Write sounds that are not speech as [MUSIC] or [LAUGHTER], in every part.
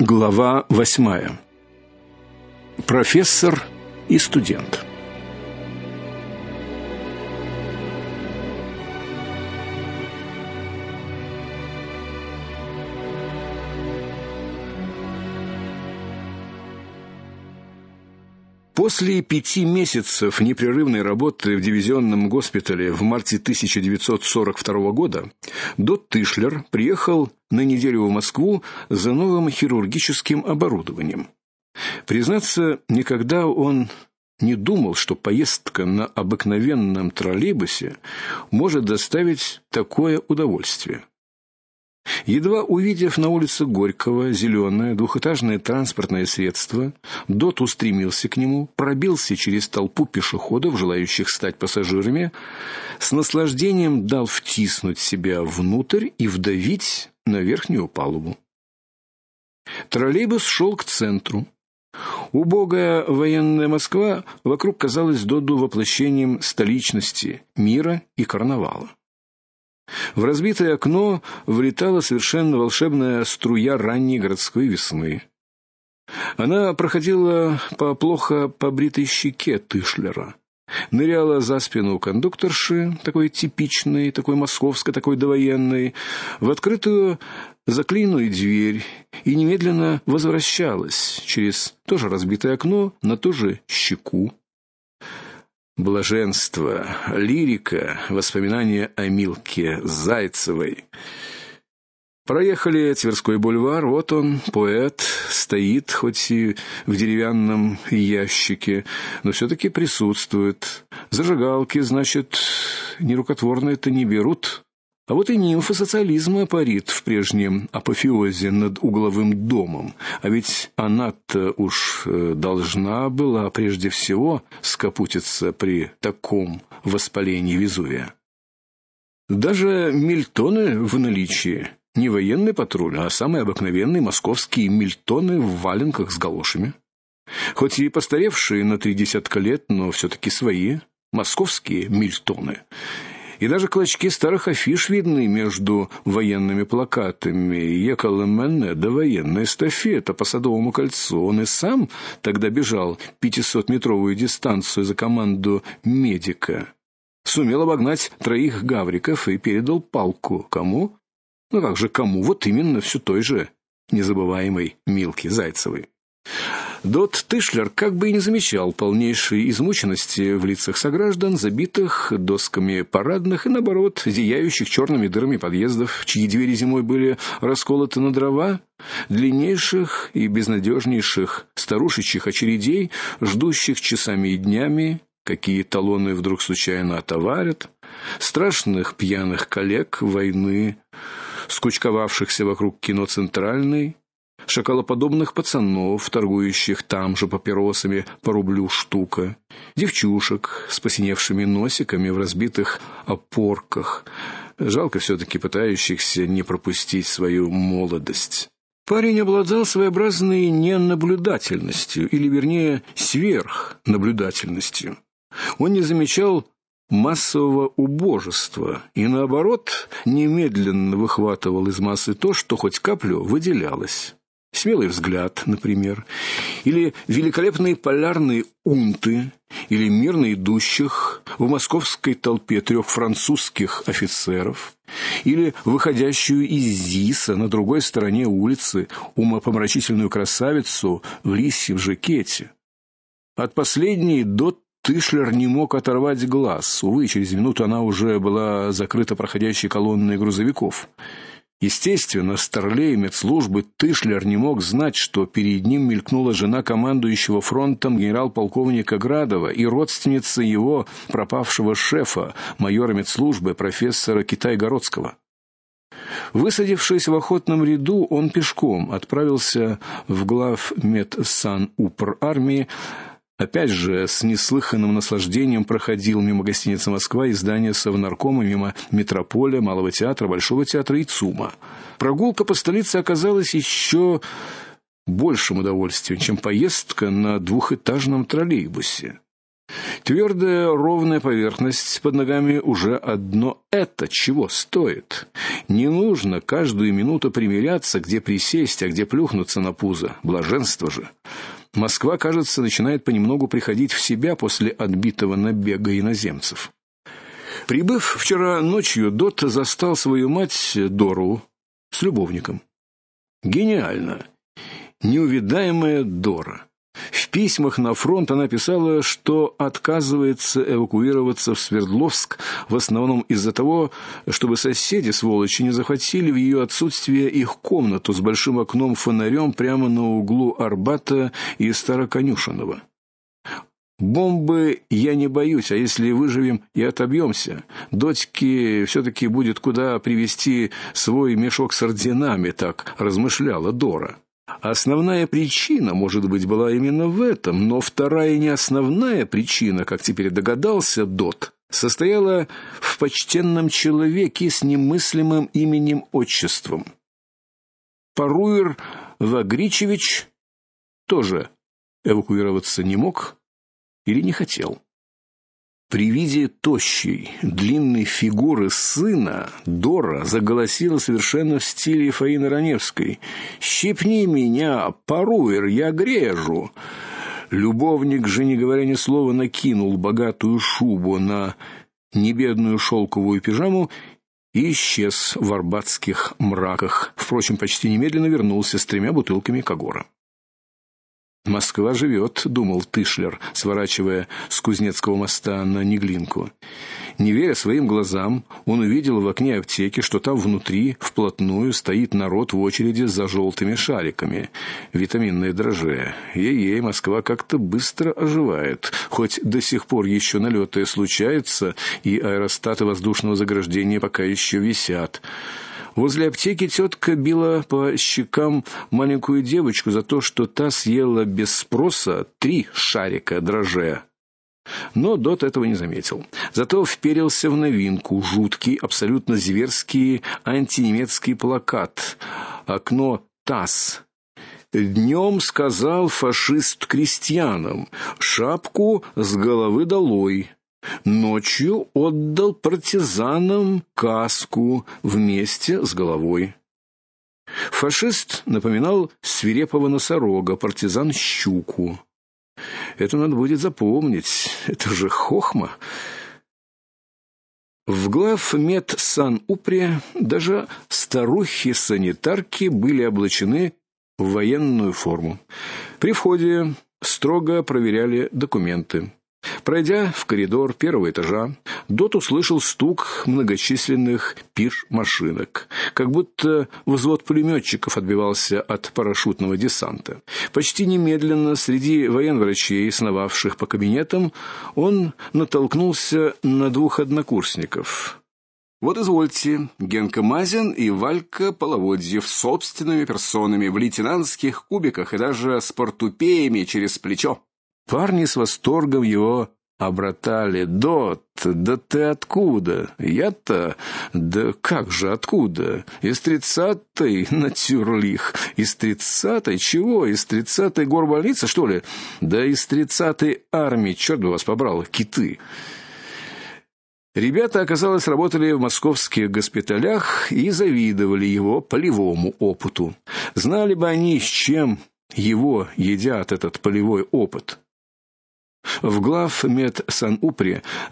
Глава восьмая. Профессор и студент. После пяти месяцев непрерывной работы в дивизионном госпитале в марте 1942 года Дот Тышлер приехал на неделю в Москву за новым хирургическим оборудованием. Признаться, никогда он не думал, что поездка на обыкновенном троллейбусе может доставить такое удовольствие. Едва увидев на улице Горького зеленое двухэтажное транспортное средство, Дот устремился к нему, пробился через толпу пешеходов, желающих стать пассажирами, с наслаждением дал втиснуть себя внутрь и вдавить на верхнюю палубу. Троллейбус шел к центру. Убогая военная Москва вокруг казалась Доду воплощением столичности, мира и карнавала. В разбитое окно влетала совершенно волшебная струя ранней городской весны. Она проходила по плохо побритой щеке Тышлера, ныряла за спину кондукторши, такой типичной, такой московской, такой довоенной, в открытую заклеенную дверь и немедленно возвращалась через то же разбитое окно на ту же щеку блаженство, лирика, воспоминания о Милке Зайцевой. Проехали Тверской бульвар, вот он, поэт, стоит хоть и в деревянном ящике, но все таки присутствует. Зажигалки, значит, нерукотворные-то не берут. А вот и нимфа социализма парит в прежнем апофеозе над угловым домом. А ведь она-то уж э, должна была прежде всего скопутиться при таком воспалении Везувия. Даже Мильтоны в наличии. Не военный патруль, а самые обыкновенные московские Мильтоны в валенках с галошами. Хоть и постаревшие на три десятка лет, но все таки свои московские Мильтоны и даже клочки старых афиш видны между военными плакатами. Ехал Менне до военной эстафета по Садовому кольцу. Он и сам тогда бежал 500-метровую дистанцию за команду медика. Сумел обогнать троих гавриков и передал палку кому? Ну как же кому? Вот именно все той же незабываемой Милке Зайцевой. Дот Тышлер как бы и не замечал полнейшей измученности в лицах сограждан, забитых досками парадных и наоборот зияющих черными дырами подъездов, чьи двери зимой были расколоты на дрова, длиннейших и безнадежнейших старушечьих очередей, ждущих часами и днями, какие талоны вдруг случайно отоварят, страшных пьяных коллег войны, скучковавшихся вокруг кино Центральной, шоколоподобных пацанов, торгующих там же папиросами по рублю штука, девчушек с посиневшими носиками в разбитых опорках, жалко все таки пытающихся не пропустить свою молодость. Парень обладал своеобразной ненаблюдательностью, или вернее, сверхнаблюдательностью. Он не замечал массового убожества и наоборот, немедленно выхватывал из массы то, что хоть каплю выделялось. Смелый взгляд, например, или великолепные полярные унты, или мирно идущих в московской толпе трех французских офицеров, или выходящую из ЗИСа на другой стороне улицы умопомрачительную красавицу в лисьем жакете. От последней до Тышлер не мог оторвать глаз. Увы, через минуту она уже была закрыта проходящей колонной грузовиков. Естественно, старлей медслужбы Тышлер не мог знать, что перед ним мелькнула жена командующего фронтом генерал-полковника Градова и родственница его пропавшего шефа, майора медслужбы профессора Китай-Городского. Высадившись в охотном ряду, он пешком отправился в глав медсан армии Опять же, с неслыханным наслаждением проходил мимо гостиницы Москва и здания Совнаркома, мимо метрополя, Малого театра, Большого театра и ЦУМа. Прогулка по столице оказалась еще большим удовольствием, чем поездка на двухэтажном троллейбусе. Твердая ровная поверхность под ногами уже одно это чего стоит. Не нужно каждую минуту примиряться, где присесть, а где плюхнуться на пузо. Блаженство же. Москва, кажется, начинает понемногу приходить в себя после отбитого набега иноземцев. Прибыв вчера ночью, Дот застал свою мать Дору с любовником. Гениально. Неувидаемая Дора. Письмах на фронт она писала, что отказывается эвакуироваться в Свердловск в основном из-за того, чтобы соседи сволочи не захватили в ее отсутствие их комнату с большим окном-фонарем прямо на углу Арбата и Староконюшенного. Бомбы я не боюсь, а если выживем и отобьемся, дочке все таки будет куда привезти свой мешок с орденами, так размышляла Дора. Основная причина, может быть, была именно в этом, но вторая не основная причина, как теперь догадался Дот, состояла в почтенном человеке с немыслимым именем-отчеством. Паруир Вагричевич тоже эвакуироваться не мог или не хотел. При виде тощей, длинной фигуры сына Дора заголосила совершенно в стиле Фаины Раневской: "Щипни меня, поруер, я грежу". Любовник же, не говоря ни слова, накинул богатую шубу на небедную шелковую пижаму и исчез в арбатских мраках. Впрочем, почти немедленно вернулся с тремя бутылками Кагора. Москва живет», — думал Тышлер, сворачивая с Кузнецкого моста на Неглинку. Не веря своим глазам, он увидел в окне аптеки, что там внутри вплотную стоит народ в очереди за желтыми шариками. Витаминные дрожжи. Ей-ей, Москва как-то быстро оживает, хоть до сих пор еще налеты случаются, и аэростаты воздушного заграждения пока еще висят. Возле аптеки тетка била по щекам маленькую девочку за то, что та съела без спроса три шарика дрожжа. Но Дот этого не заметил. Зато вперился в новинку жуткий, абсолютно зверский антинемецкий плакат. Окно ТАСС. Днем сказал фашист крестьянам: "Шапку с головы долой". Ночью отдал партизанам каску вместе с головой. Фашист напоминал свирепого носорога, партизан щуку. Это надо будет запомнить. Это же хохма. В глав мед упре даже старухи-санитарки были облачены в военную форму. При входе строго проверяли документы. Пройдя в коридор первого этажа, Дот услышал стук многочисленных пиш-машинок, как будто взвод пулеметчиков отбивался от парашютного десанта. Почти немедленно среди военврачей, сновавших по кабинетам, он натолкнулся на двух однокурсников. Вот извольте, Генка Мазин и Валька Половодьев собственными персонами в лейтенантских кубиках и даже с портупеями через плечо. Парни с восторгом его обратали: "Дот, да ты откуда? Я-то да как же откуда? Из тридцатой натюрлих, из тридцатой чего? Из тридцатой горбольницы, что ли? Да из тридцатой армии, черт бы вас побрал, киты". Ребята, оказалось, работали в московских госпиталях и завидовали его полевому опыту. Знали бы они, с чем его едят этот полевой опыт. В глав мед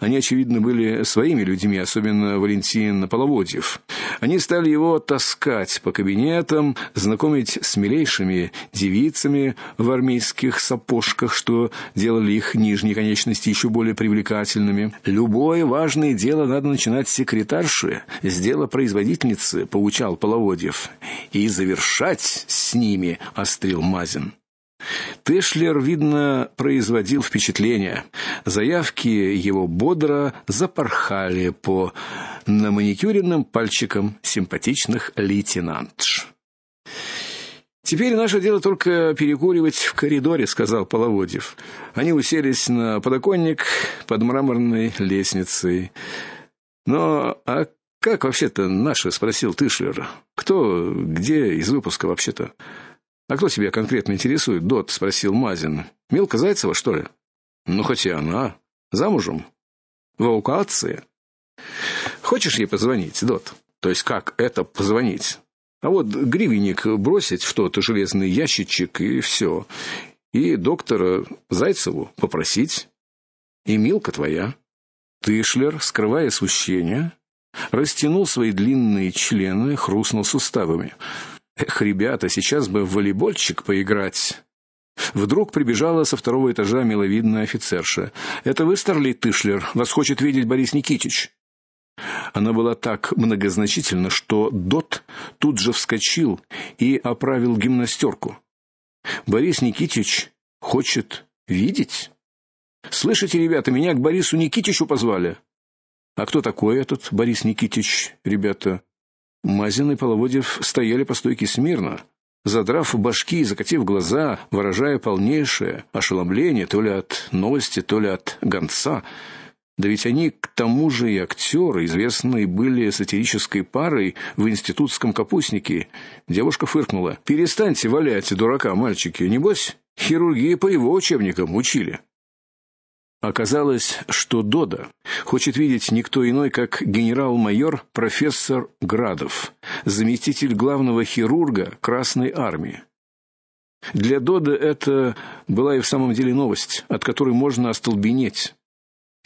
они очевидно были своими людьми, особенно Валентин Половодьев. Они стали его таскать по кабинетам, знакомить с милейшими девицами в армейских сапожках, что делали их нижние конечности еще более привлекательными. Любое важное дело надо начинать с секретарши, с дела производительницы, поучал Половодьев, и завершать с ними, острил Мазин. Тешлер, видно, производил впечатление. Заявки его бодро запорхали по наманикюренным пальчикам симпатичных лейтенантш. Теперь наше дело только перекуривать в коридоре, сказал Половодьев. Они уселись на подоконник под мраморной лестницей. Но а как вообще-то наши, спросил Тышлер. Кто где из выпуска вообще-то? А кто тебя конкретно интересует, Дот, спросил Мазин. Милка Зайцева, что ли? Ну хоть и она. Замужем? В эвакуации? Хочешь ей позвонить, Дот? То есть как это позвонить? А вот гривенник бросить в тот железный ящичек и все. И доктора Зайцеву попросить. И Милка твоя. Тышлер, скрывая смущение, растянул свои длинные члены, хрустнул суставами. Эх, ребята, сейчас бы в волейбольчик поиграть. Вдруг прибежала со второго этажа миловидная офицерша. Это вы, старлей Тышлер? Вас хочет видеть Борис Никитич. Она была так многозначительна, что Дот тут же вскочил и оправил гимнастерку. Борис Никитич хочет видеть? Слышите, ребята, меня к Борису Никитичу позвали. А кто такой этот Борис Никитич, ребята? Мазин и Половодев стояли по стойке смирно, задрав башки и закатив глаза, выражая полнейшее ошеломление то ли от новости, то ли от гонца. Да ведь они к тому же и актеры, известные были сатирической парой в институтском капустнике. Девушка фыркнула: "Перестаньте валять дурака, мальчики, небось, хирургии по его учебникам учили". Оказалось, что Дода хочет видеть никто иной, как генерал-майор профессор Градов, заместитель главного хирурга Красной армии. Для Дода это была и в самом деле новость, от которой можно остолбенеть.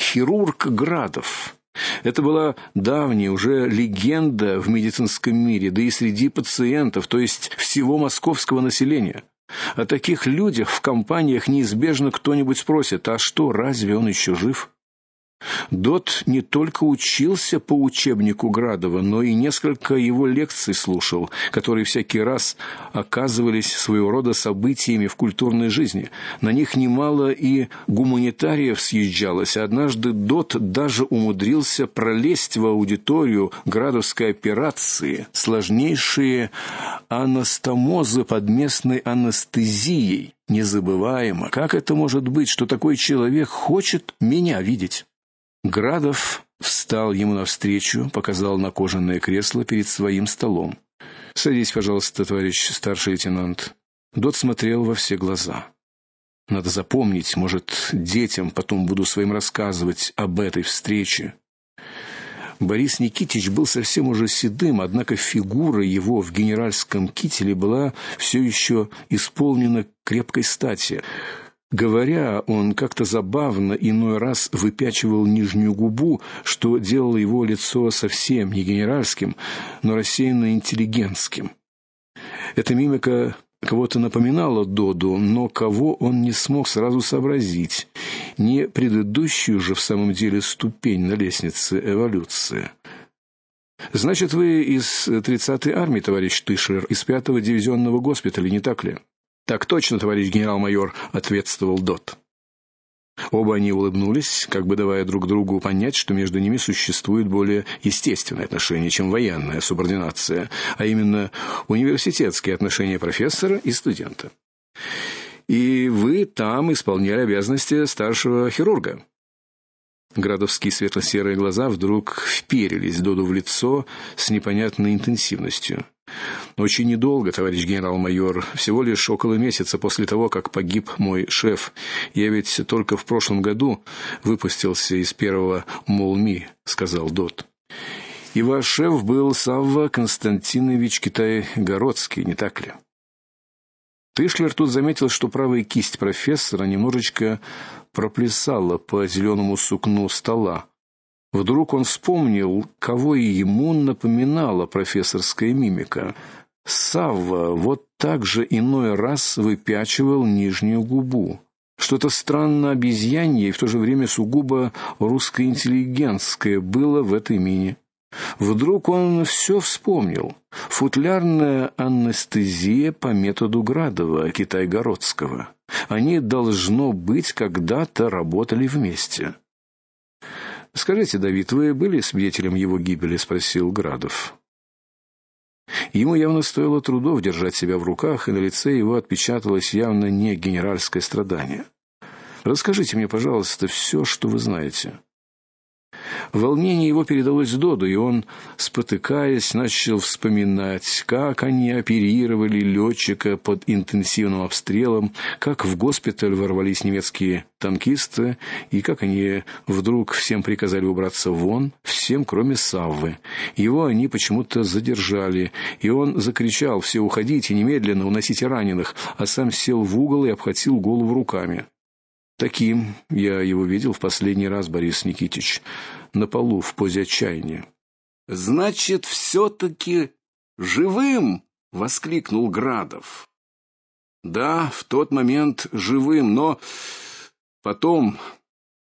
Хирург Градов это была давняя уже легенда в медицинском мире, да и среди пациентов, то есть всего московского населения. О таких людях в компаниях неизбежно кто-нибудь спросит: "А что, разве он еще жив?" Дот не только учился по учебнику Градова, но и несколько его лекций слушал, которые всякий раз оказывались своего рода событиями в культурной жизни. На них немало и гуманитариев съезжалось. Однажды Дот даже умудрился пролезть в аудиторию Градовской операции, сложнейшие анастомозы под местной анестезией. Незабываемо. Как это может быть, что такой человек хочет меня видеть? Градов встал ему навстречу, показал на кожаное кресло перед своим столом. Садись, пожалуйста, товарищ старший лейтенант. Дот смотрел во все глаза. Надо запомнить, может, детям потом буду своим рассказывать об этой встрече. Борис Никитич был совсем уже седым, однако фигура его в генеральском кителе была все еще исполнена крепкой стати. Говоря, он как-то забавно иной раз выпячивал нижнюю губу, что делало его лицо совсем не генеральским, но рассеянно интеллигентским. Эта мимика кого-то напоминала Доду, но кого он не смог сразу сообразить. Не предыдущую же в самом деле ступень на лестнице эволюции. Значит, вы из 30-й армии, товарищ Тышер, из 5-го дивизионного госпиталя, не так ли? Так точно, товарищ генерал-майор, ответствовал Дот. Оба они улыбнулись, как бы давая друг другу понять, что между ними существует более естественное отношение, чем военная субординация, а именно университетские отношения профессора и студента. И вы там исполняли обязанности старшего хирурга. Градовские светло-серые глаза вдруг вперились Доду в лицо с непонятной интенсивностью. Очень недолго, товарищ генерал-майор, всего лишь около месяца после того, как погиб мой шеф. Я ведь только в прошлом году выпустился из первого Молми, сказал Дот. И ваш шеф был Савва Константинович Китай-Городский, не так ли? Тышлер тут заметил, что правая кисть профессора немножечко проплясала по зеленому сукну стола. Вдруг он вспомнил, кого ему напоминала профессорская мимика. Савва вот так же иной раз выпячивал нижнюю губу. Что-то странно обезьянье и в то же время сугубо русско-интеллигентское было в этой мине. Вдруг он все вспомнил. Футлярная анестезия по методу Градова, Китай-Городского. Они должно быть когда-то работали вместе. Скажите, Давид, вы были свидетелем его гибели, спросил Градов. Ему явно стоило трудов держать себя в руках, и на лице его отпечаталось явно не генеральское страдание. Расскажите мне, пожалуйста, все, что вы знаете. Волнение его передалось Доду, и он, спотыкаясь, начал вспоминать, как они оперировали летчика под интенсивным обстрелом, как в госпиталь ворвались немецкие танкисты, и как они вдруг всем приказали убраться вон, всем, кроме Саввы. Его они почему-то задержали, и он закричал: "Все уходите немедленно, уносите раненых", а сам сел в угол и обхватил голову руками. Таким я его видел в последний раз, Борис Никитич, на полу в позе отчаяния. Значит, все таки живым, воскликнул Градов. Да, в тот момент живым, но потом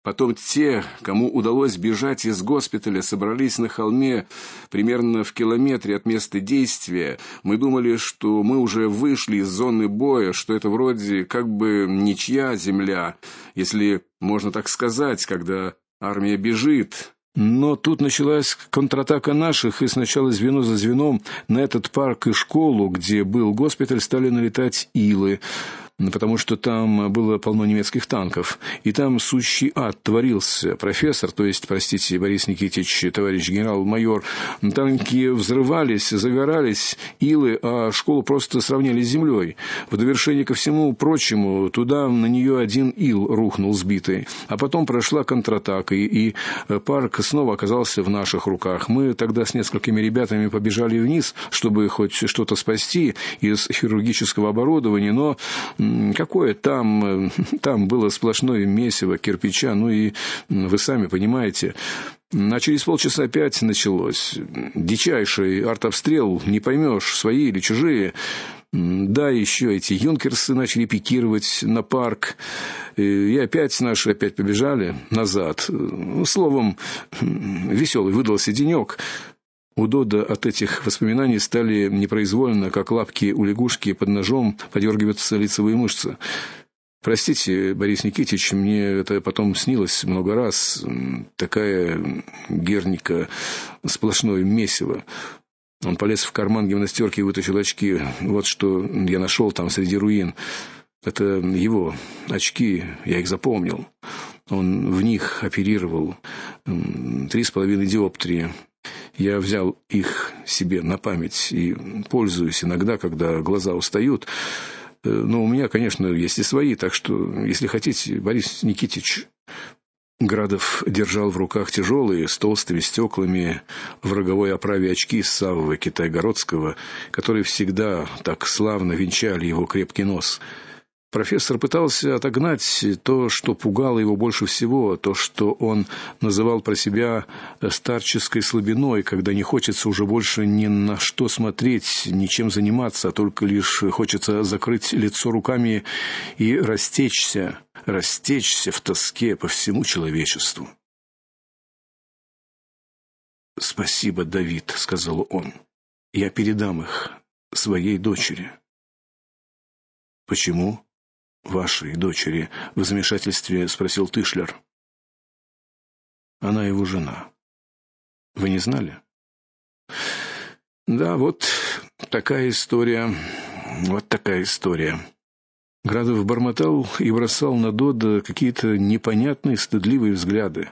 Потом те, кому удалось бежать из госпиталя, собрались на холме примерно в километре от места действия. Мы думали, что мы уже вышли из зоны боя, что это вроде как бы ничья земля, если можно так сказать, когда армия бежит. Но тут началась контратака наших, и сначала звено за звеном на этот парк и школу, где был госпиталь, стали налетать илы потому что там было полно немецких танков, и там сущий ад творился. Профессор, то есть, простите, Борис Никитич, товарищ генерал-майор, танки взрывались, загорались, илы, а школу просто сравняли с землей. В довершение ко всему прочему, туда на нее один ил рухнул сбитый, а потом прошла контратака, и, парк снова оказался в наших руках. Мы тогда с несколькими ребятами побежали вниз, чтобы хоть что-то спасти из хирургического оборудования, но какое там [LAUGHS] там было сплошное месиво кирпича, ну и вы сами понимаете, а через полчаса опять началось. Дичайший артобстрел, не поймешь, свои или чужие. Да, еще эти юнкерсы начали пикировать на парк. И опять наши опять побежали назад. Словом, веселый выдался денек. У Дода от этих воспоминаний стали непроизвольно, как лапки у лягушки под ножом, подергиваться лицевые мышцы. Простите, Борис Никитич, мне это потом снилось много раз. Такая герника, сплошное месиво. Он полез в карман гимнастерки и вытащил очки. Вот что я нашел там среди руин. Это его очки, я их запомнил. Он в них оперировал три с половиной диоптрии. Я взял их себе на память и пользуюсь иногда, когда глаза устают. Э, но у меня, конечно, есть и свои, так что, если хотите, Борис Никитич Градов держал в руках тяжелые с толстыми стеклами в роговой оправе очки Саввы Китайгородского, которые всегда так славно венчали его крепкий нос. Профессор пытался отогнать то, что пугало его больше всего, то, что он называл про себя старческой слабиной, когда не хочется уже больше ни на что смотреть, ничем заниматься, а только лишь хочется закрыть лицо руками и растечься, растечься в тоске по всему человечеству. Спасибо, Давид, сказал он. Я передам их своей дочери. Почему? Вашей дочери, в замешательстве спросил Тышлер. Она его жена. Вы не знали? Да, вот такая история. Вот такая история. Градов бормотал и бросал на Дода какие-то непонятные стыдливые взгляды.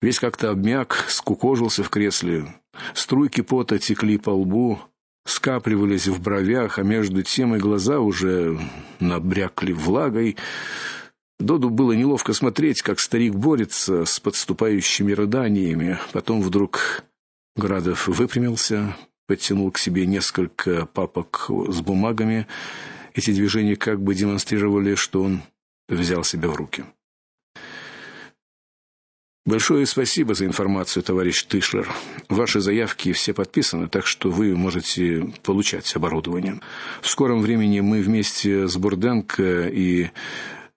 Весь как-то обмяк, скукожился в кресле. Струйки пота текли по лбу, скапливались в бровях, а между тем и глаза уже набрякли влагой. Доду было неловко смотреть, как старик борется с подступающими рыданиями. Потом вдруг Градов выпрямился, подтянул к себе несколько папок с бумагами. Эти движения как бы демонстрировали, что он взял себя в руки. Большое спасибо за информацию, товарищ Тышлер. Ваши заявки все подписаны, так что вы можете получать оборудование. В скором времени мы вместе с Бурденко и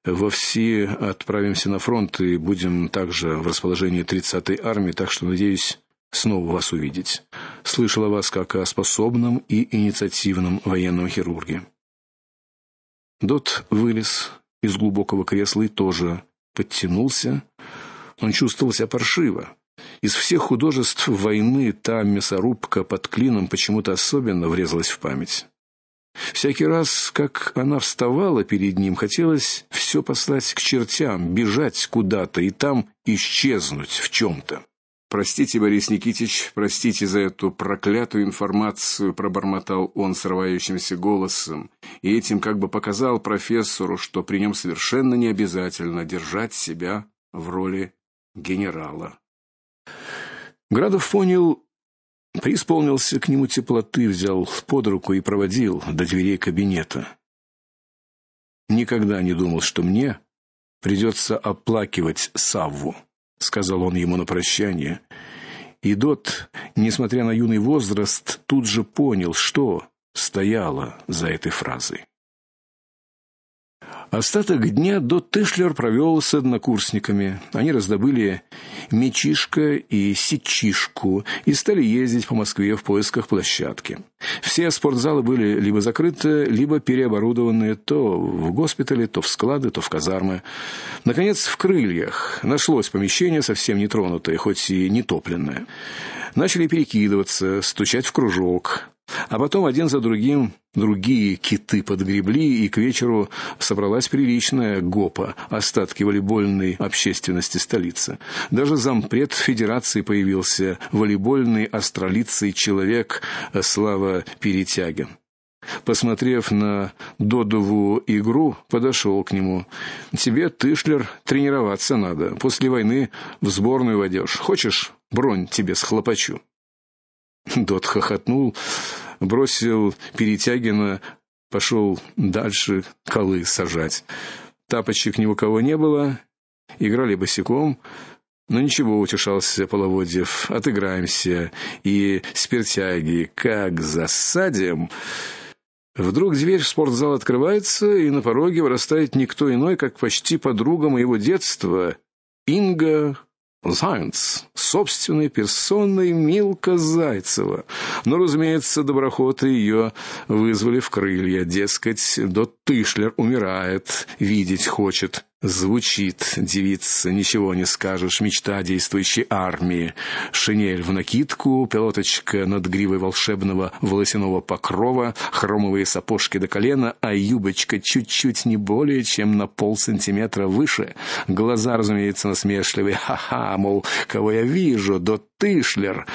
во все отправимся на фронт и будем также в расположении 30-й армии, так что надеюсь снова вас увидеть. Слышала вас как о способном и инициативном военном хирурге. Дот вылез из глубокого кресла и тоже подтянулся он чувствовал себя паршиво. Из всех художеств войны та мясорубка под клином почему-то особенно врезалась в память. Всякий раз, как она вставала перед ним, хотелось все послать к чертям, бежать куда-то и там исчезнуть в чем то Простите, Борис Никитич, простите за эту проклятую информацию, пробормотал он срывающимся голосом, и этим как бы показал профессору, что при нем совершенно не обязательно держать себя в роли генерала. Градов понял, преисполнился к нему теплоты, взял под руку и проводил до дверей кабинета. Никогда не думал, что мне придется оплакивать Савву сказал он ему на прощание. И Дот, несмотря на юный возраст, тут же понял, что стояло за этой фразой. Остаток дня до Тешлер провел с однокурсниками. Они раздобыли мечишка и сечишку и стали ездить по Москве в поисках площадки. Все спортзалы были либо закрыты, либо переоборудованы то в госпитале, то в склады, то в казармы. Наконец, в Крыльях нашлось помещение совсем нетронутое, хоть и не топленное. Начали перекидываться, стучать в кружок. А потом один за другим другие киты подгребли, и к вечеру собралась приличная гопа, остатки волейбольной общественности столицы. Даже зампред федерации появился, волейбольный астролицый человек Слава Перетягин. Посмотрев на Додову игру, подошел к нему. Тебе, Тышлер, тренироваться надо. После войны в сборную войдешь. Хочешь, бронь тебе схлопочу. Дот хохотнул, бросил Перетягина, пошел дальше колы сажать. Тапочек ни у кого не было, играли босиком. Но ничего, утешался Половодьев. Отыграемся и спиртяги как засадим. Вдруг дверь в спортзал открывается, и на пороге вырастает никто иной, как почти подруга моего детства, Инга Зайнц, собственной персоной Милка Зайцева. Но, разумеется, доброхоты ее вызвали в крылья, дескать, до Тышлер умирает, видеть хочет. Звучит, девица, ничего не скажешь, мечта действующей армии. Шинель в накидку, пилоточка над гривой волшебного волосяного покрова, хромовые сапожки до колена, а юбочка чуть-чуть не более, чем на полсантиметра выше. Глаза, разумеется, насмешливые. Ха-ха, мол, кого я вижу, до Тышлер.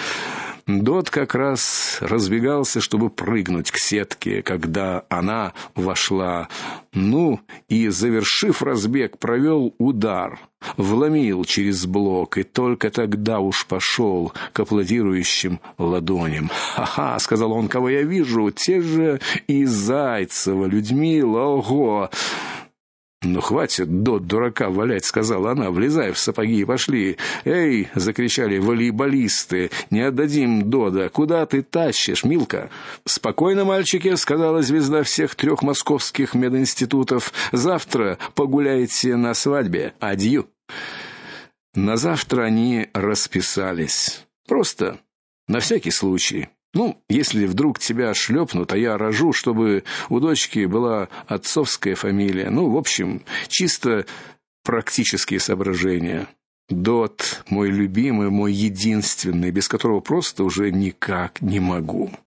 Дот как раз разбегался, чтобы прыгнуть к сетке, когда она вошла. Ну, и завершив разбег, провел удар, вломил через блок и только тогда уж пошел к аплодирующим ладоням. "Ха-ха", сказал он, "кого я вижу, те же и Зайцева, Людмила, ого!" "Ну хватит до дурака валять", сказала она. "Влезай в сапоги и пошли". "Эй!" закричали волейболисты. "Не отдадим Дода. Куда ты тащишь, Милка?" "Спокойно, мальчики", сказала звезда всех трех московских мединститутов. "Завтра погуляете на свадьбе. Адью". На завтра они расписались. Просто на всякий случай. Ну, если вдруг тебя шлепнут, а я рожу, чтобы у дочки была отцовская фамилия. Ну, в общем, чисто практические соображения. Дот, мой любимый, мой единственный, без которого просто уже никак не могу.